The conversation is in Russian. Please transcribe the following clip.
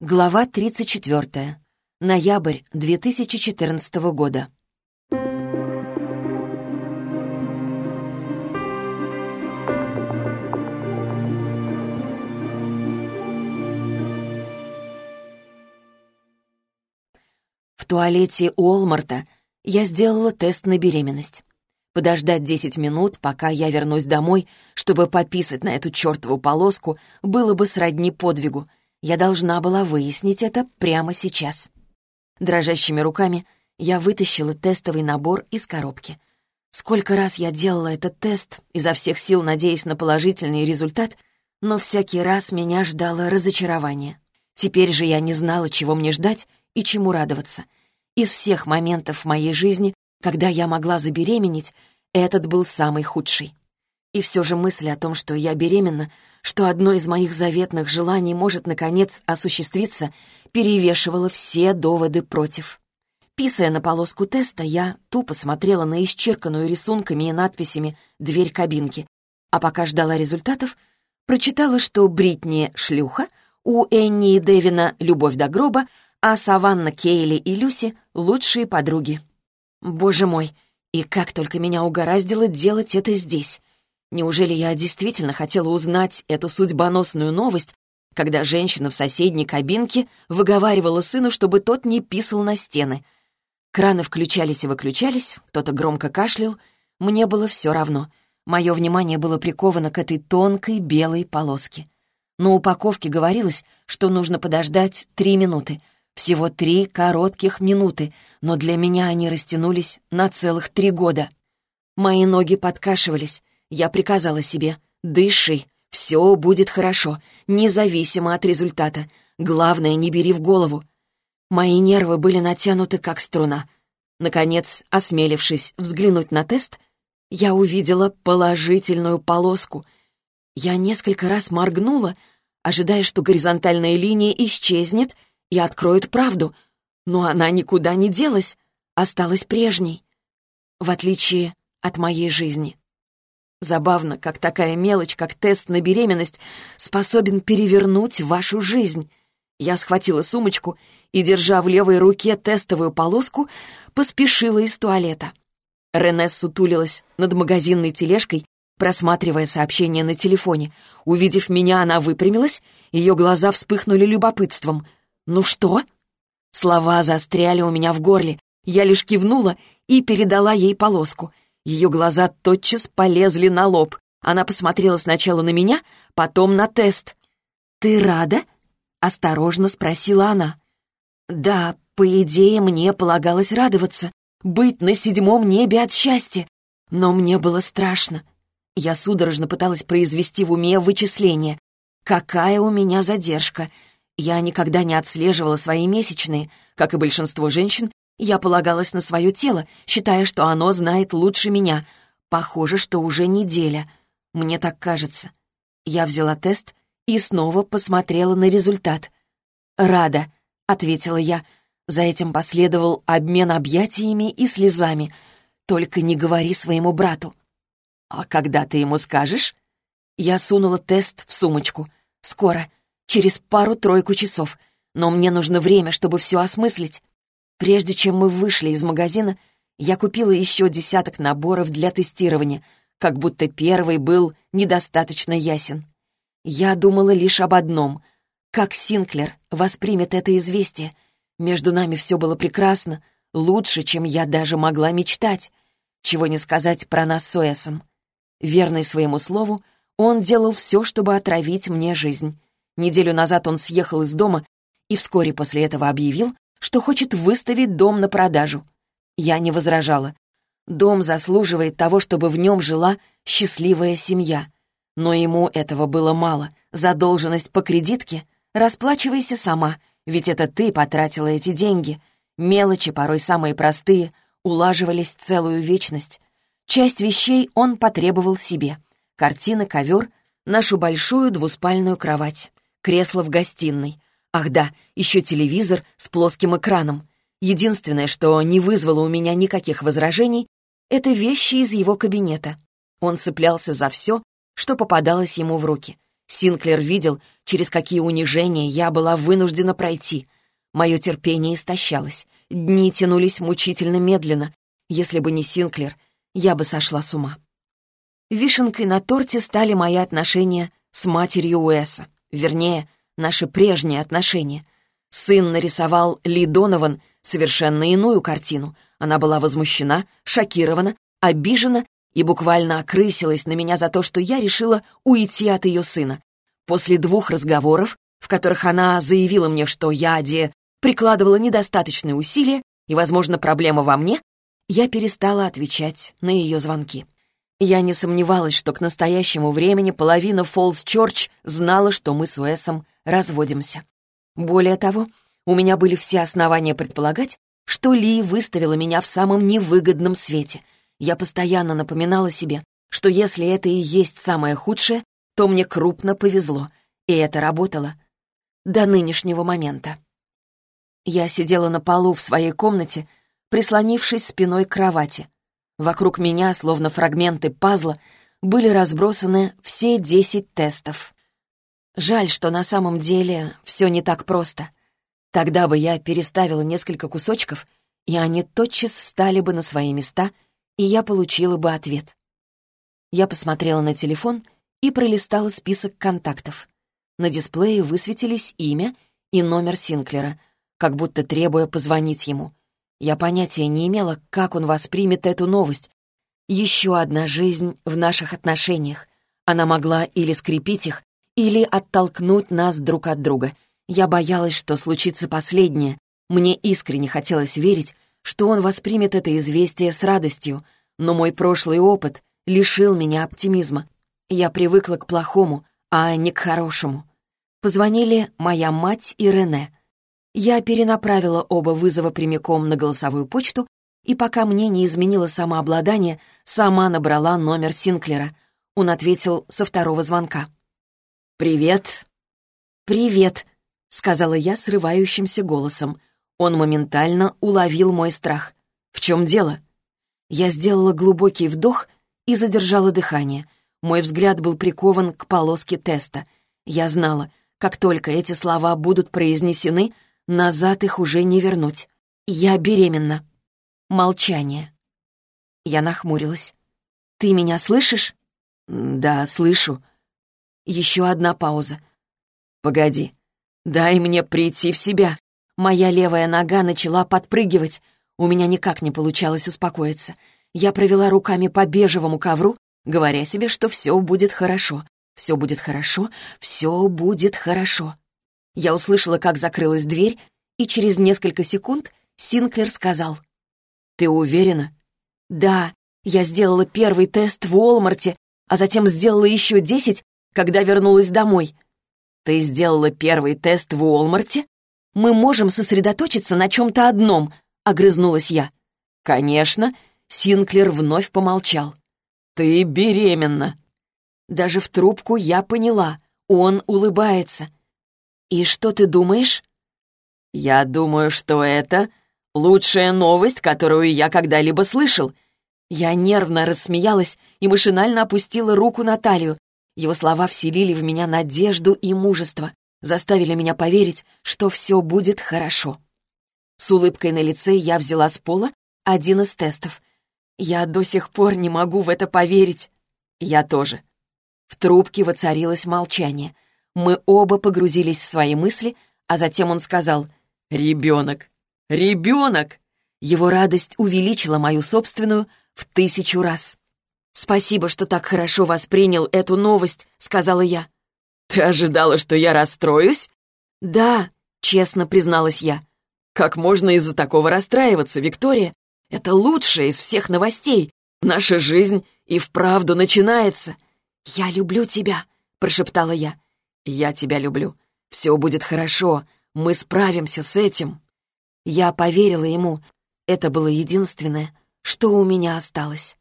Глава 34. Ноябрь 2014 года. В туалете Уолмарта я сделала тест на беременность. Подождать 10 минут, пока я вернусь домой, чтобы пописать на эту чертову полоску, было бы сродни подвигу — я должна была выяснить это прямо сейчас. Дрожащими руками я вытащила тестовый набор из коробки. Сколько раз я делала этот тест, изо всех сил надеясь на положительный результат, но всякий раз меня ждало разочарование. Теперь же я не знала, чего мне ждать и чему радоваться. Из всех моментов в моей жизни, когда я могла забеременеть, этот был самый худший. И все же мысль о том, что я беременна, что одно из моих заветных желаний может, наконец, осуществиться, перевешивала все доводы против. Писая на полоску теста, я тупо смотрела на исчерканную рисунками и надписями дверь кабинки, а пока ждала результатов, прочитала, что Бритни — шлюха, у Энни и Дэвина — любовь до гроба, а Саванна, Кейли и Люси — лучшие подруги. Боже мой, и как только меня угораздило делать это здесь. Неужели я действительно хотела узнать эту судьбоносную новость, когда женщина в соседней кабинке выговаривала сыну, чтобы тот не писал на стены? Краны включались и выключались, кто-то громко кашлял. Мне было все равно. Мое внимание было приковано к этой тонкой белой полоске. На упаковке говорилось, что нужно подождать три минуты. Всего три коротких минуты, но для меня они растянулись на целых три года. Мои ноги подкашивались, я приказала себе «Дыши, все будет хорошо, независимо от результата. Главное, не бери в голову». Мои нервы были натянуты, как струна. Наконец, осмелившись взглянуть на тест, я увидела положительную полоску. Я несколько раз моргнула, ожидая, что горизонтальная линия исчезнет и откроет правду, но она никуда не делась, осталась прежней, в отличие от моей жизни. Забавно, как такая мелочь, как тест на беременность, способен перевернуть вашу жизнь. Я схватила сумочку и, держа в левой руке тестовую полоску, поспешила из туалета. Рене сутулилась над магазинной тележкой, просматривая сообщение на телефоне. Увидев меня, она выпрямилась, ее глаза вспыхнули любопытством. «Ну что?» Слова застряли у меня в горле. Я лишь кивнула и передала ей полоску — ее глаза тотчас полезли на лоб. Она посмотрела сначала на меня, потом на тест. «Ты рада?» — осторожно спросила она. «Да, по идее, мне полагалось радоваться, быть на седьмом небе от счастья. Но мне было страшно. Я судорожно пыталась произвести в уме вычисление. Какая у меня задержка? Я никогда не отслеживала свои месячные. Как и большинство женщин, я полагалась на свое тело, считая, что оно знает лучше меня. Похоже, что уже неделя. Мне так кажется. Я взяла тест и снова посмотрела на результат. «Рада», — ответила я. За этим последовал обмен объятиями и слезами. «Только не говори своему брату». «А когда ты ему скажешь?» Я сунула тест в сумочку. «Скоро, через пару-тройку часов. Но мне нужно время, чтобы все осмыслить». Прежде чем мы вышли из магазина, я купила еще десяток наборов для тестирования, как будто первый был недостаточно ясен. Я думала лишь об одном — как Синклер воспримет это известие. Между нами все было прекрасно, лучше, чем я даже могла мечтать. Чего не сказать про нас с Уэсом. Верный своему слову, он делал все, чтобы отравить мне жизнь. Неделю назад он съехал из дома и вскоре после этого объявил, что хочет выставить дом на продажу. Я не возражала. Дом заслуживает того, чтобы в нем жила счастливая семья. Но ему этого было мало. Задолженность по кредитке? Расплачивайся сама, ведь это ты потратила эти деньги. Мелочи, порой самые простые, улаживались целую вечность. Часть вещей он потребовал себе. Картины, ковер, нашу большую двуспальную кровать, кресло в гостиной — Ах да, еще телевизор с плоским экраном. Единственное, что не вызвало у меня никаких возражений, это вещи из его кабинета. Он цеплялся за все, что попадалось ему в руки. Синклер видел, через какие унижения я была вынуждена пройти. Мое терпение истощалось. Дни тянулись мучительно медленно. Если бы не Синклер, я бы сошла с ума. Вишенкой на торте стали мои отношения с матерью Уэса. Вернее, наши прежние отношения. Сын нарисовал Ли Донован совершенно иную картину. Она была возмущена, шокирована, обижена и буквально окрысилась на меня за то, что я решила уйти от ее сына. После двух разговоров, в которых она заявила мне, что я, Де, прикладывала недостаточные усилия, и, возможно, проблема во мне, я перестала отвечать на ее звонки. Я не сомневалась, что к настоящему времени половина Фолс Чорч знала, что мы с Уэсом разводимся. Более того, у меня были все основания предполагать, что Ли выставила меня в самом невыгодном свете. Я постоянно напоминала себе, что если это и есть самое худшее, то мне крупно повезло, и это работало до нынешнего момента. Я сидела на полу в своей комнате, прислонившись спиной к кровати. Вокруг меня, словно фрагменты пазла, были разбросаны все десять тестов. Жаль, что на самом деле все не так просто. Тогда бы я переставила несколько кусочков, и они тотчас встали бы на свои места, и я получила бы ответ. Я посмотрела на телефон и пролистала список контактов. На дисплее высветились имя и номер Синклера, как будто требуя позвонить ему. Я понятия не имела, как он воспримет эту новость. Еще одна жизнь в наших отношениях. Она могла или скрепить их, или оттолкнуть нас друг от друга. Я боялась, что случится последнее. Мне искренне хотелось верить, что он воспримет это известие с радостью, но мой прошлый опыт лишил меня оптимизма. Я привыкла к плохому, а не к хорошему. Позвонили моя мать и Рене. Я перенаправила оба вызова прямиком на голосовую почту, и пока мне не изменило самообладание, сама набрала номер Синклера. Он ответил со второго звонка. «Привет». «Привет», — сказала я срывающимся голосом. Он моментально уловил мой страх. «В чем дело?» Я сделала глубокий вдох и задержала дыхание. Мой взгляд был прикован к полоске теста. Я знала, как только эти слова будут произнесены, назад их уже не вернуть. Я беременна. Молчание. Я нахмурилась. «Ты меня слышишь?» «Да, слышу», еще одна пауза. «Погоди. Дай мне прийти в себя». Моя левая нога начала подпрыгивать. У меня никак не получалось успокоиться. Я провела руками по бежевому ковру, говоря себе, что все будет хорошо. Все будет хорошо, все будет хорошо. Я услышала, как закрылась дверь, и через несколько секунд Синклер сказал. «Ты уверена?» «Да, я сделала первый тест в Уолмарте, а затем сделала еще десять когда вернулась домой. Ты сделала первый тест в Уолмарте? Мы можем сосредоточиться на чем-то одном, огрызнулась я. Конечно, Синклер вновь помолчал. Ты беременна. Даже в трубку я поняла, он улыбается. И что ты думаешь? Я думаю, что это лучшая новость, которую я когда-либо слышал. Я нервно рассмеялась и машинально опустила руку на талию, его слова вселили в меня надежду и мужество, заставили меня поверить, что все будет хорошо. С улыбкой на лице я взяла с пола один из тестов. Я до сих пор не могу в это поверить. Я тоже. В трубке воцарилось молчание. Мы оба погрузились в свои мысли, а затем он сказал «Ребенок! Ребенок!» Его радость увеличила мою собственную в тысячу раз. «Спасибо, что так хорошо воспринял эту новость», — сказала я. «Ты ожидала, что я расстроюсь?» «Да», — честно призналась я. «Как можно из-за такого расстраиваться, Виктория? Это лучшее из всех новостей. Наша жизнь и вправду начинается». «Я люблю тебя», — прошептала я. «Я тебя люблю. Все будет хорошо. Мы справимся с этим». Я поверила ему. Это было единственное, что у меня осталось.